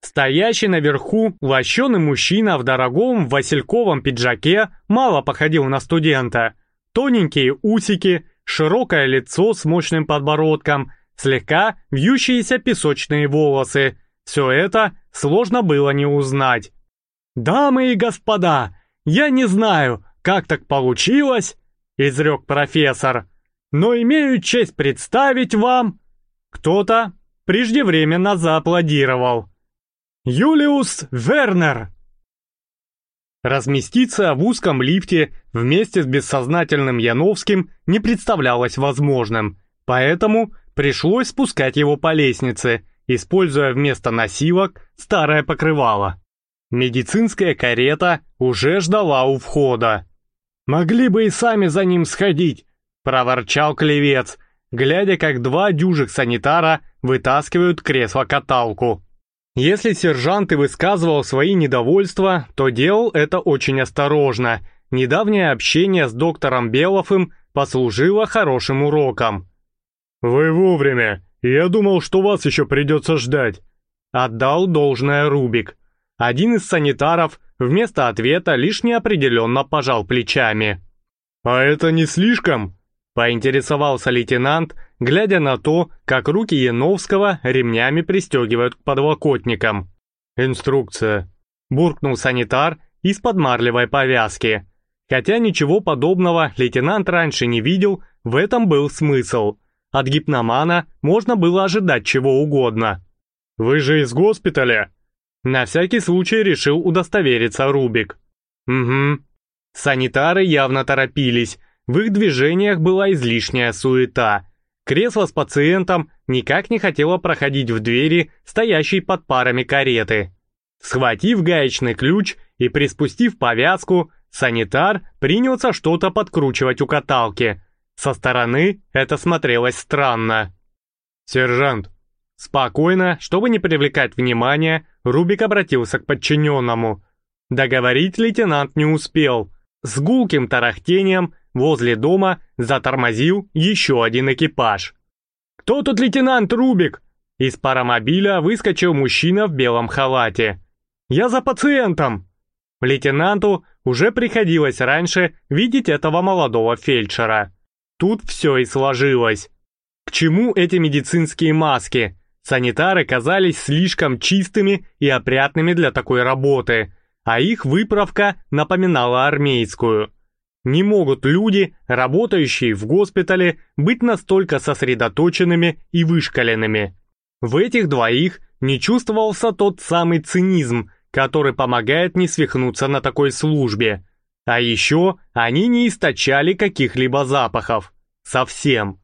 Стоящий наверху лощеный мужчина в дорогом васильковом пиджаке мало походил на студента. Тоненькие усики, широкое лицо с мощным подбородком, слегка вьющиеся песочные волосы. Все это сложно было не узнать. «Дамы и господа, я не знаю, как так получилось», — изрек профессор, «но имею честь представить вам...» Кто-то преждевременно зааплодировал. «Юлиус Вернер!» Разместиться в узком лифте вместе с бессознательным Яновским не представлялось возможным, поэтому пришлось спускать его по лестнице, используя вместо носилок старое покрывало. Медицинская карета уже ждала у входа. «Могли бы и сами за ним сходить», — проворчал клевец, глядя, как два дюжих санитара вытаскивают кресло-каталку. Если сержант и высказывал свои недовольства, то делал это очень осторожно. Недавнее общение с доктором Беловым послужило хорошим уроком. «Вы вовремя. Я думал, что вас еще придется ждать». Отдал должное Рубик. Один из санитаров вместо ответа лишь неопределенно пожал плечами. «А это не слишком?» Поинтересовался лейтенант, глядя на то, как руки Яновского ремнями пристегивают к подлокотникам. «Инструкция», — буркнул санитар из-под марлевой повязки. Хотя ничего подобного лейтенант раньше не видел, в этом был смысл. От гипномана можно было ожидать чего угодно. «Вы же из госпиталя?» На всякий случай решил удостовериться Рубик. «Угу». Санитары явно торопились, в их движениях была излишняя суета. Кресло с пациентом никак не хотело проходить в двери, стоящей под парами кареты. Схватив гаечный ключ и приспустив повязку, санитар принялся что-то подкручивать у каталки. Со стороны это смотрелось странно. «Сержант!» Спокойно, чтобы не привлекать внимания, Рубик обратился к подчиненному. Договорить лейтенант не успел. С гулким тарахтением Возле дома затормозил еще один экипаж. «Кто тут лейтенант Рубик?» Из паромобиля выскочил мужчина в белом халате. «Я за пациентом!» Лейтенанту уже приходилось раньше видеть этого молодого фельдшера. Тут все и сложилось. К чему эти медицинские маски? Санитары казались слишком чистыми и опрятными для такой работы, а их выправка напоминала армейскую. Не могут люди, работающие в госпитале, быть настолько сосредоточенными и вышкаленными. В этих двоих не чувствовался тот самый цинизм, который помогает не свихнуться на такой службе. А еще они не источали каких-либо запахов. Совсем.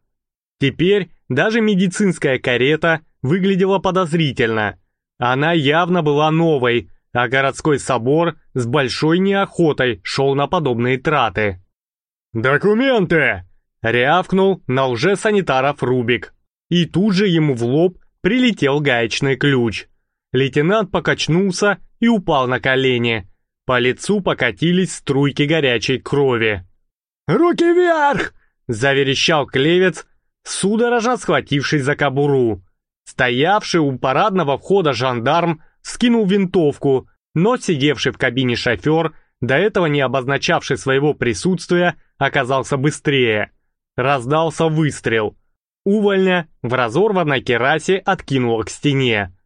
Теперь даже медицинская карета выглядела подозрительно. Она явно была новой, а городской собор с большой неохотой шел на подобные траты. «Документы!» — рявкнул на лже-санитаров Рубик. И тут же ему в лоб прилетел гаечный ключ. Лейтенант покачнулся и упал на колени. По лицу покатились струйки горячей крови. «Руки вверх!» — заверещал клевец, судорожно схватившись за кобуру. Стоявший у парадного входа жандарм скинул винтовку, но сидевший в кабине шофер, до этого не обозначавший своего присутствия, оказался быстрее. Раздался выстрел. Увольня в разорванной керасе откинуло к стене.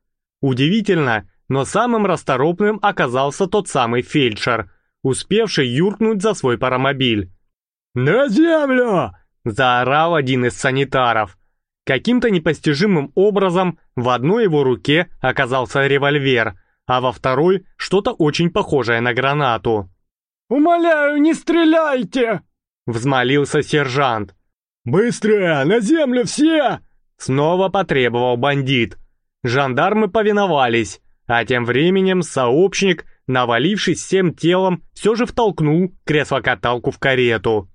Удивительно, но самым расторопным оказался тот самый фельдшер, успевший юркнуть за свой паромобиль. «На землю!» – заорал один из санитаров. Каким-то непостижимым образом в одной его руке оказался револьвер, а во второй что-то очень похожее на гранату. «Умоляю, не стреляйте!» – взмолился сержант. «Быстро! На землю все!» Снова потребовал бандит. Жандармы повиновались, а тем временем сообщник, навалившись всем телом, все же втолкнул кресло-каталку в карету.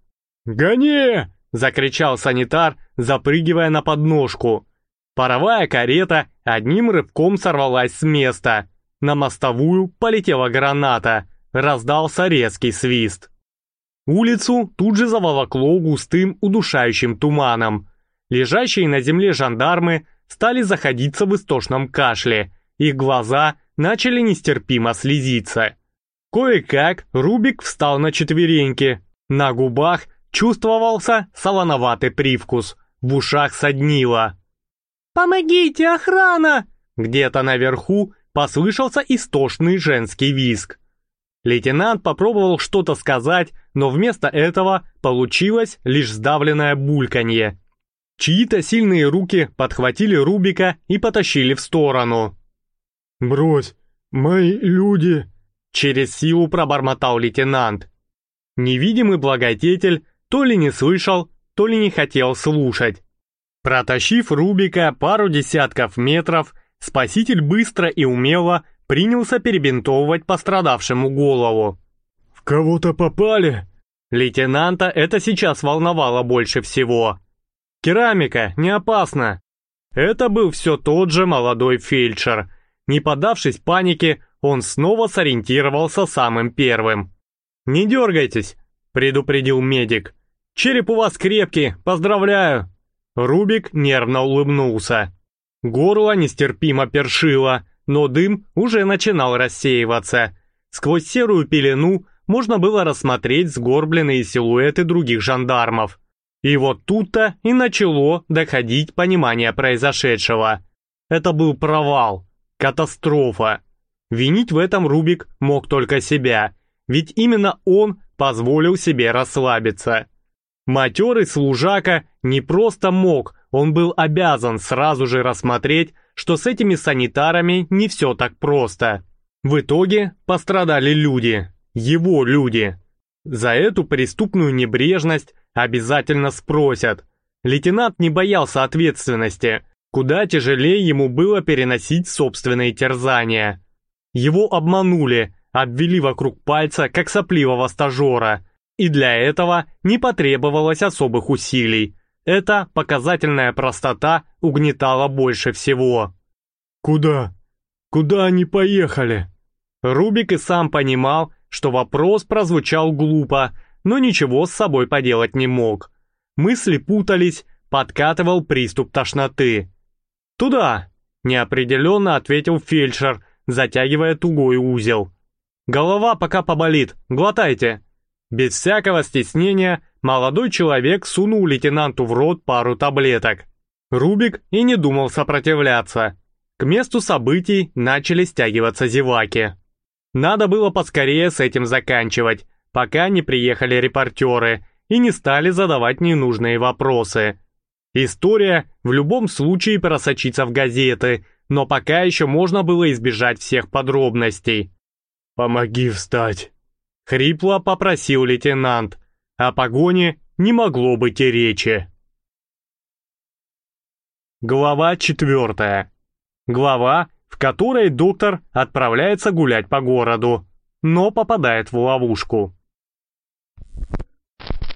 «Гони!» — закричал санитар, запрыгивая на подножку. Паровая карета одним рывком сорвалась с места. На мостовую полетела граната, раздался резкий свист. Улицу тут же заволокло густым удушающим туманом. Лежащие на земле жандармы стали заходиться в истошном кашле, их глаза начали нестерпимо слезиться. Кое-как Рубик встал на четвереньки. На губах чувствовался солоноватый привкус, в ушах соднило. «Помогите, охрана!» Где-то наверху послышался истошный женский визг. Лейтенант попробовал что-то сказать, но вместо этого получилось лишь сдавленное бульканье. Чьи-то сильные руки подхватили Рубика и потащили в сторону. «Брось, мои люди!» Через силу пробормотал лейтенант. Невидимый благодетель то ли не слышал, то ли не хотел слушать. Протащив Рубика пару десятков метров, спаситель быстро и умело принялся перебинтовывать пострадавшему голову. «В кого-то попали?» Лейтенанта это сейчас волновало больше всего. «Керамика, не опасно!» Это был все тот же молодой фельдшер. Не поддавшись панике, он снова сориентировался самым первым. «Не дергайтесь», — предупредил медик. «Череп у вас крепкий, поздравляю!» Рубик нервно улыбнулся. Горло нестерпимо першило, но дым уже начинал рассеиваться. Сквозь серую пелену можно было рассмотреть сгорбленные силуэты других жандармов. И вот тут-то и начало доходить понимание произошедшего. Это был провал, катастрофа. Винить в этом Рубик мог только себя, ведь именно он позволил себе расслабиться. Матерый служака не просто мог, он был обязан сразу же рассмотреть, что с этими санитарами не все так просто. В итоге пострадали люди, его люди. За эту преступную небрежность обязательно спросят. Лейтенант не боялся ответственности, куда тяжелее ему было переносить собственные терзания. Его обманули, обвели вокруг пальца, как сопливого стажера, и для этого не потребовалось особых усилий. Эта показательная простота угнетала больше всего. «Куда? Куда они поехали?» Рубик и сам понимал, что вопрос прозвучал глупо, но ничего с собой поделать не мог. Мысли путались, подкатывал приступ тошноты. «Туда!» – неопределенно ответил фельдшер, затягивая тугой узел. «Голова пока поболит, глотайте!» Без всякого стеснения молодой человек сунул лейтенанту в рот пару таблеток. Рубик и не думал сопротивляться. К месту событий начали стягиваться зеваки. Надо было поскорее с этим заканчивать, пока не приехали репортеры и не стали задавать ненужные вопросы. История в любом случае просочится в газеты, но пока еще можно было избежать всех подробностей. «Помоги встать», — хрипло попросил лейтенант. О погоне не могло быть и речи. Глава четвертая. Глава, в которой доктор отправляется гулять по городу, но попадает в ловушку.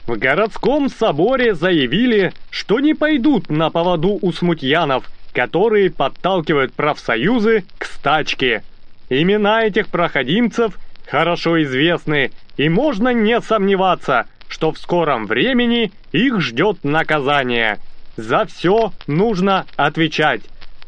В городском соборе заявили, что не пойдут на поводу у смутьянов, которые подталкивают профсоюзы к стачке. Имена этих проходимцев хорошо известны, и можно не сомневаться, что в скором времени их ждет наказание. За все нужно отвечать.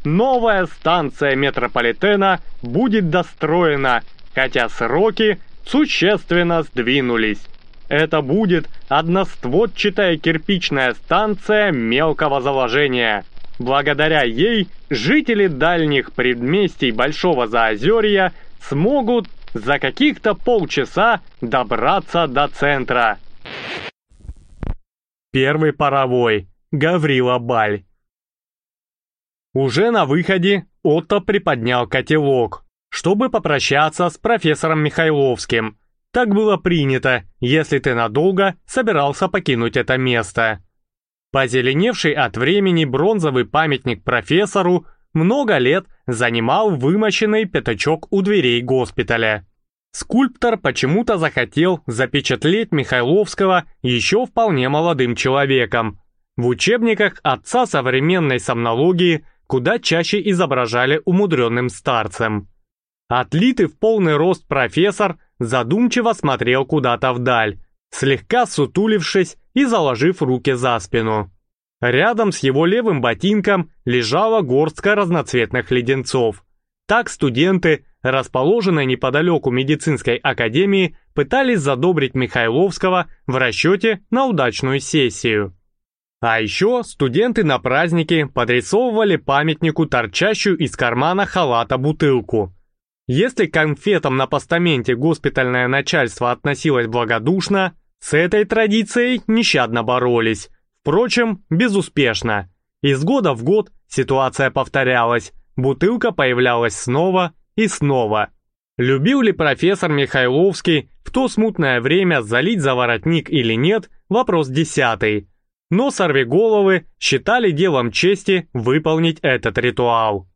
Новая станция метрополитена будет достроена, хотя сроки существенно сдвинулись. Это будет одностворчатая кирпичная станция мелкого заложения. Благодаря ей жители дальних предместий Большого Заозерья смогут за каких-то полчаса добраться до центра. Первый паровой. Гаврила Баль. Уже на выходе Отто приподнял котелок, чтобы попрощаться с профессором Михайловским – так было принято, если ты надолго собирался покинуть это место. Позеленевший от времени бронзовый памятник профессору много лет занимал вымощенный пятачок у дверей госпиталя. Скульптор почему-то захотел запечатлеть Михайловского еще вполне молодым человеком. В учебниках отца современной сомнологии куда чаще изображали умудренным старцем. Отлитый в полный рост профессор задумчиво смотрел куда-то вдаль, слегка сутулившись и заложив руки за спину. Рядом с его левым ботинком лежала горстка разноцветных леденцов. Так студенты, расположенные неподалеку медицинской академии, пытались задобрить Михайловского в расчете на удачную сессию. А еще студенты на празднике подрисовывали памятнику торчащую из кармана халата бутылку, если к конфетам на постаменте госпитальное начальство относилось благодушно, с этой традицией нещадно боролись. Впрочем, безуспешно. Из года в год ситуация повторялась, бутылка появлялась снова и снова. Любил ли профессор Михайловский в то смутное время залить за воротник или нет, вопрос десятый. Но сорвиголовы считали делом чести выполнить этот ритуал.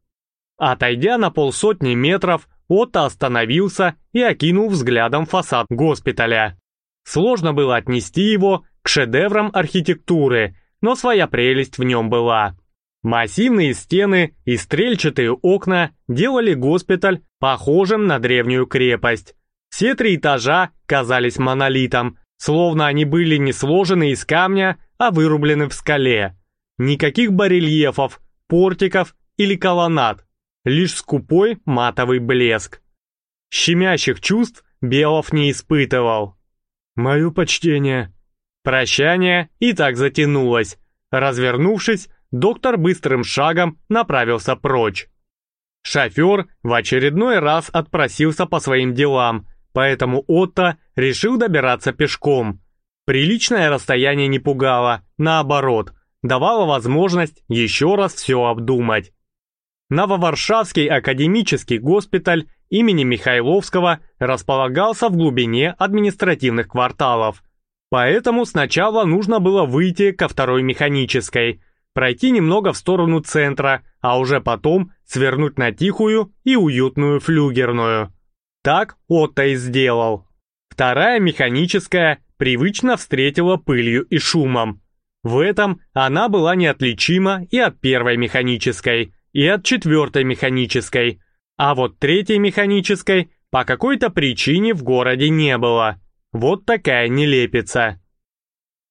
Отойдя на полсотни метров, Отто остановился и окинул взглядом фасад госпиталя. Сложно было отнести его к шедеврам архитектуры, но своя прелесть в нем была. Массивные стены и стрельчатые окна делали госпиталь похожим на древнюю крепость. Все три этажа казались монолитом, словно они были не сложены из камня, а вырублены в скале. Никаких барельефов, портиков или колоннад лишь скупой матовый блеск. Щемящих чувств Белов не испытывал. «Мое почтение». Прощание и так затянулось. Развернувшись, доктор быстрым шагом направился прочь. Шофер в очередной раз отпросился по своим делам, поэтому Отто решил добираться пешком. Приличное расстояние не пугало, наоборот, давало возможность еще раз все обдумать. Нововаршавский академический госпиталь имени Михайловского располагался в глубине административных кварталов. Поэтому сначала нужно было выйти ко второй механической, пройти немного в сторону центра, а уже потом свернуть на тихую и уютную флюгерную. Так Отто и сделал. Вторая механическая привычно встретила пылью и шумом. В этом она была неотличима и от первой механической – и от четвертой механической, а вот третьей механической по какой-то причине в городе не было. Вот такая нелепица.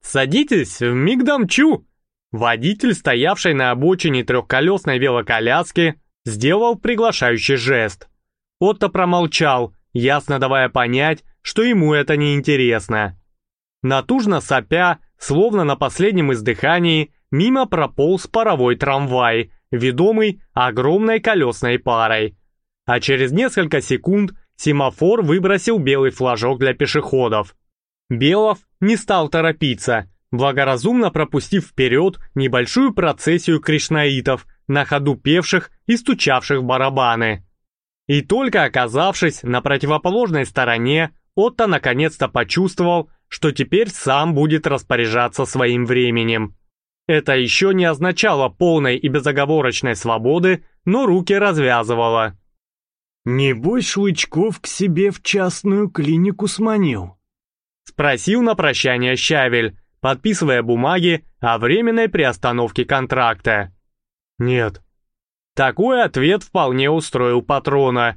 «Садитесь, вмиг дамчу!» Водитель, стоявший на обочине трехколесной велоколяски, сделал приглашающий жест. Отто промолчал, ясно давая понять, что ему это не интересно. Натужно сопя, словно на последнем издыхании, мимо прополз паровой трамвай, ведомый огромной колесной парой. А через несколько секунд семафор выбросил белый флажок для пешеходов. Белов не стал торопиться, благоразумно пропустив вперед небольшую процессию кришнаитов, на ходу певших и стучавших барабаны. И только оказавшись на противоположной стороне, Отто наконец-то почувствовал, что теперь сам будет распоряжаться своим временем. Это еще не означало полной и безоговорочной свободы, но руки развязывало. «Небось, Шлычков к себе в частную клинику сманил?» Спросил на прощание Щавель, подписывая бумаги о временной приостановке контракта. «Нет». Такой ответ вполне устроил патрона.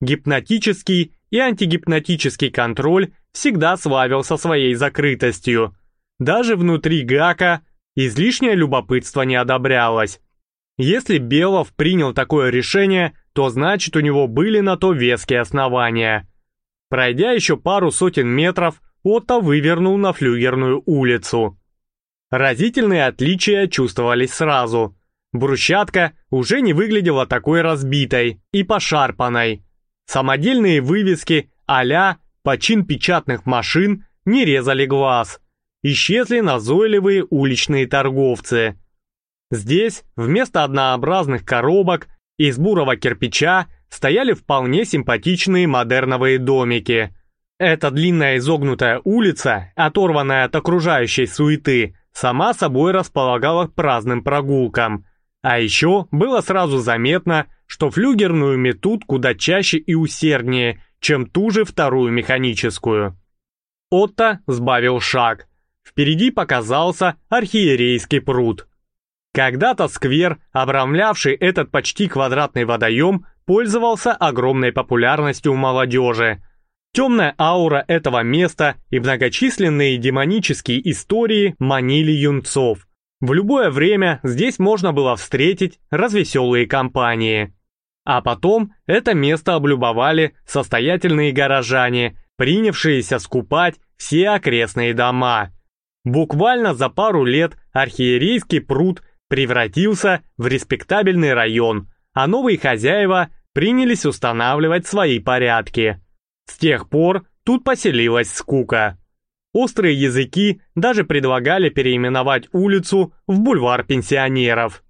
Гипнотический и антигипнотический контроль всегда славился своей закрытостью. Даже внутри ГАКа излишнее любопытство не одобрялось. Если Белов принял такое решение, то значит у него были на то веские основания. Пройдя еще пару сотен метров, Отто вывернул на флюгерную улицу. Разительные отличия чувствовались сразу. Брусчатка уже не выглядела такой разбитой и пошарпанной. Самодельные вывески а-ля почин печатных машин не резали глаз. Исчезли назойливые уличные торговцы. Здесь вместо однообразных коробок из бурого кирпича стояли вполне симпатичные модерновые домики. Эта длинная изогнутая улица, оторванная от окружающей суеты, сама собой располагала к праздным прогулкам. А еще было сразу заметно, что флюгерную метут куда чаще и усерднее, чем ту же вторую механическую. Отто сбавил шаг. Впереди показался архиерейский пруд. Когда-то сквер, обрамлявший этот почти квадратный водоем, пользовался огромной популярностью у молодежи. Темная аура этого места и многочисленные демонические истории манили юнцов. В любое время здесь можно было встретить развеселые компании. А потом это место облюбовали состоятельные горожане, принявшиеся скупать все окрестные дома. Буквально за пару лет архиерейский пруд превратился в респектабельный район, а новые хозяева принялись устанавливать свои порядки. С тех пор тут поселилась скука. Острые языки даже предлагали переименовать улицу в бульвар пенсионеров.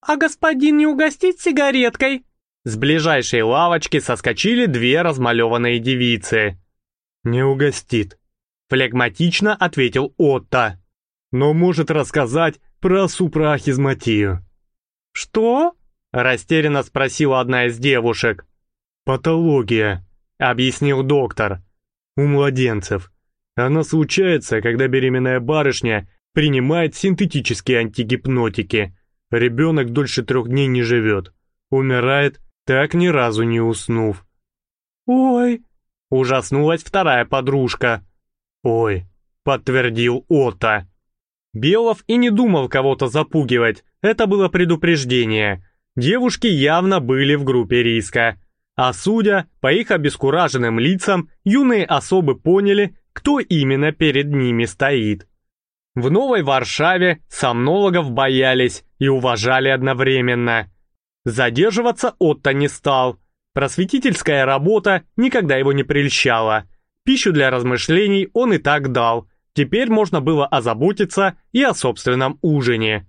«А господин не угостит сигареткой?» С ближайшей лавочки соскочили две размалеванные девицы. «Не угостит», — флегматично ответил Отто. «Но может рассказать про супрахизматию». «Что?» — растерянно спросила одна из девушек. «Патология», — объяснил доктор. «У младенцев. Она случается, когда беременная барышня принимает синтетические антигипнотики. Ребенок дольше трех дней не живет. Умирает, так ни разу не уснув». «Ой!» — ужаснулась вторая подружка. «Ой!» — подтвердил Отто. Белов и не думал кого-то запугивать, это было предупреждение. Девушки явно были в группе риска. А судя по их обескураженным лицам, юные особы поняли, кто именно перед ними стоит. В Новой Варшаве сомнологов боялись и уважали одновременно. Задерживаться Отто не стал. Просветительская работа никогда его не прельщала. Пищу для размышлений он и так дал. Теперь можно было озаботиться и о собственном ужине.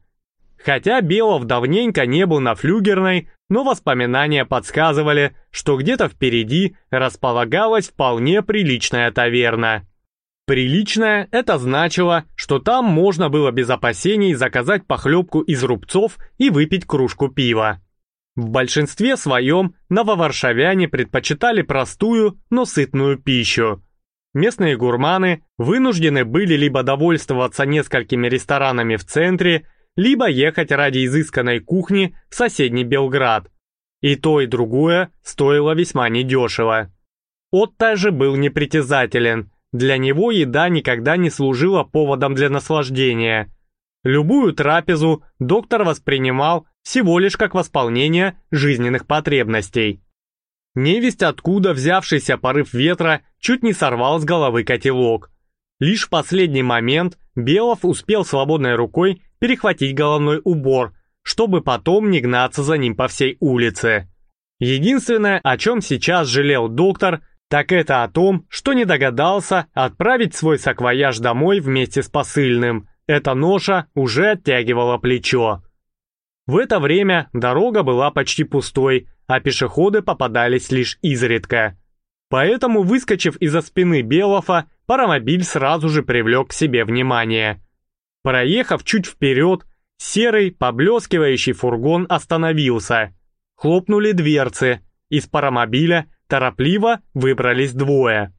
Хотя Белов давненько не был на флюгерной, но воспоминания подсказывали, что где-то впереди располагалась вполне приличная таверна. Приличная – это значило, что там можно было без опасений заказать похлебку из рубцов и выпить кружку пива. В большинстве своем нововаршавяне предпочитали простую, но сытную пищу. Местные гурманы вынуждены были либо довольствоваться несколькими ресторанами в центре, либо ехать ради изысканной кухни в соседний Белград. И то, и другое стоило весьма недешево. Отто же был непритязателен, для него еда никогда не служила поводом для наслаждения. Любую трапезу доктор воспринимал всего лишь как восполнение жизненных потребностей. Невесть откуда взявшийся порыв ветра чуть не сорвал с головы котелок. Лишь в последний момент Белов успел свободной рукой перехватить головной убор, чтобы потом не гнаться за ним по всей улице. Единственное, о чем сейчас жалел доктор, так это о том, что не догадался отправить свой саквояж домой вместе с посыльным. Эта ноша уже оттягивала плечо. В это время дорога была почти пустой, а пешеходы попадались лишь изредка. Поэтому, выскочив из-за спины Белофа, паромобиль сразу же привлек к себе внимание. Проехав чуть вперед, серый, поблескивающий фургон остановился. Хлопнули дверцы. Из паромобиля торопливо выбрались двое.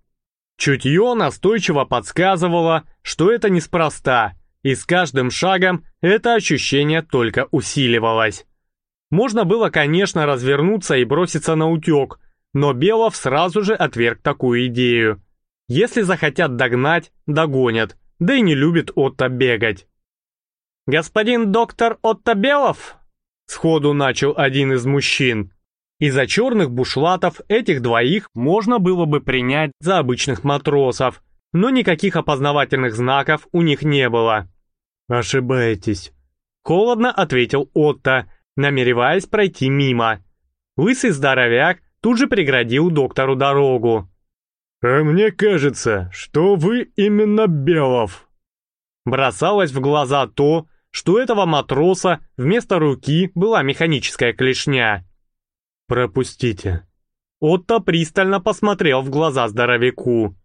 Чутье настойчиво подсказывало, что это неспроста, и с каждым шагом это ощущение только усиливалось. Можно было, конечно, развернуться и броситься на утек, но Белов сразу же отверг такую идею. Если захотят догнать, догонят, да и не любит Отто бегать. «Господин доктор Отто Белов?» Сходу начал один из мужчин. Из-за черных бушлатов этих двоих можно было бы принять за обычных матросов, но никаких опознавательных знаков у них не было. «Ошибаетесь», — холодно ответил Отто, намереваясь пройти мимо. Лысый здоровяк тут же преградил доктору дорогу. «А мне кажется, что вы именно Белов». Бросалось в глаза то, что у этого матроса вместо руки была механическая клешня. «Пропустите». Отто пристально посмотрел в глаза здоровяку.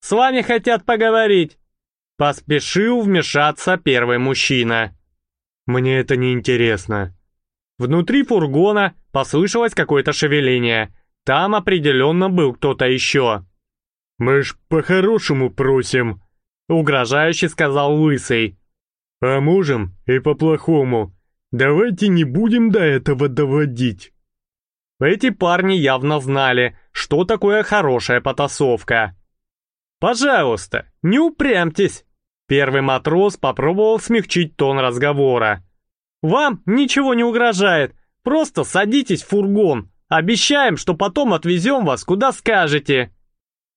«С вами хотят поговорить!» Поспешил вмешаться первый мужчина. «Мне это не интересно». Внутри фургона послышалось какое-то шевеление. Там определенно был кто-то еще. «Мы ж по-хорошему просим», — угрожающе сказал Лысый. «А можем и по-плохому. Давайте не будем до этого доводить». Эти парни явно знали, что такое хорошая потасовка. «Пожалуйста, не упрямьтесь!» Первый матрос попробовал смягчить тон разговора. «Вам ничего не угрожает, просто садитесь в фургон. Обещаем, что потом отвезем вас, куда скажете».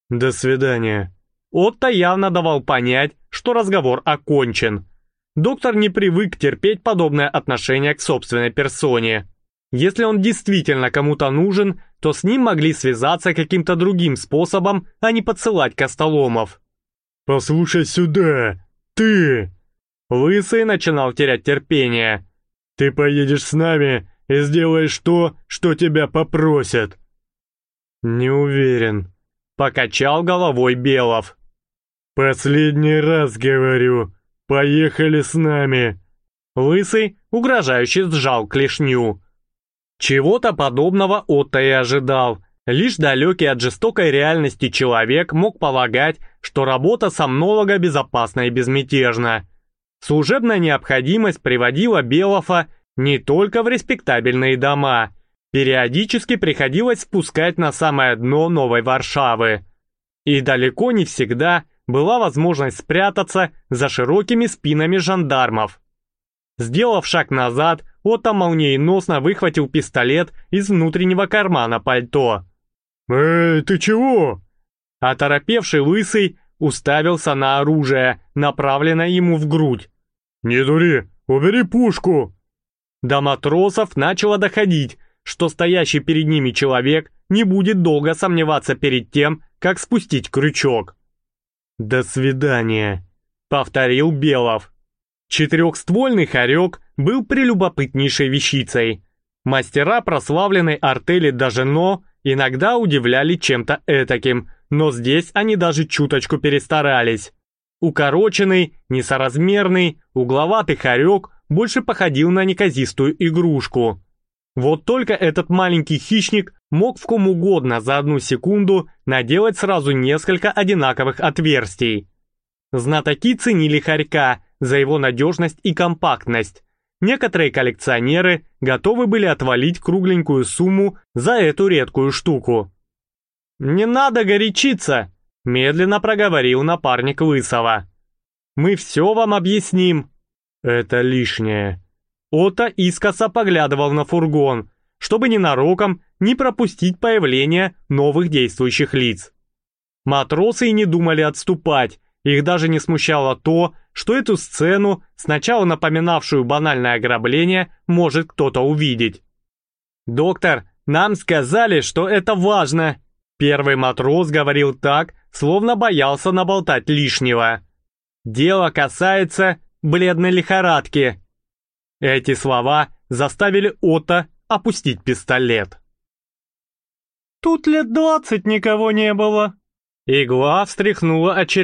«До свидания». Отто явно давал понять, что разговор окончен. Доктор не привык терпеть подобное отношение к собственной персоне. Если он действительно кому-то нужен, то с ним могли связаться каким-то другим способом, а не подсылать костоломов. «Послушай сюда, ты!» Лысый начинал терять терпение. «Ты поедешь с нами и сделаешь то, что тебя попросят». «Не уверен», — покачал головой Белов. «Последний раз говорю, поехали с нами». Лысый угрожающе сжал клешню. Чего-то подобного Отто и ожидал. Лишь далекий от жестокой реальности человек мог полагать, что работа сомнолога безопасна и безмятежна. Служебная необходимость приводила Белофа не только в респектабельные дома. Периодически приходилось спускать на самое дно Новой Варшавы. И далеко не всегда была возможность спрятаться за широкими спинами жандармов. Сделав шаг назад, Отто молниеносно выхватил пистолет из внутреннего кармана пальто. «Эй, ты чего?» Оторопевший лысый уставился на оружие, направленное ему в грудь. «Не дури, убери пушку!» До матросов начало доходить, что стоящий перед ними человек не будет долго сомневаться перед тем, как спустить крючок. «До свидания», — повторил Белов. Четырехствольный хорек был прелюбопытнейшей вещицей. Мастера прославленной артели Дажено иногда удивляли чем-то этаким, но здесь они даже чуточку перестарались. Укороченный, несоразмерный, угловатый хорек больше походил на неказистую игрушку. Вот только этот маленький хищник мог в ком угодно за одну секунду наделать сразу несколько одинаковых отверстий. Знатоки ценили хорька за его надежность и компактность, Некоторые коллекционеры готовы были отвалить кругленькую сумму за эту редкую штуку. «Не надо горячиться!» – медленно проговорил напарник Лысого. «Мы все вам объясним». «Это лишнее». Ота искоса поглядывал на фургон, чтобы ненароком не пропустить появление новых действующих лиц. Матросы и не думали отступать, их даже не смущало то, что эту сцену, сначала напоминавшую банальное ограбление, может кто-то увидеть. «Доктор, нам сказали, что это важно!» Первый матрос говорил так, словно боялся наболтать лишнего. «Дело касается бледной лихорадки». Эти слова заставили Отто опустить пистолет. «Тут лет двадцать никого не было». Игла встряхнула очередной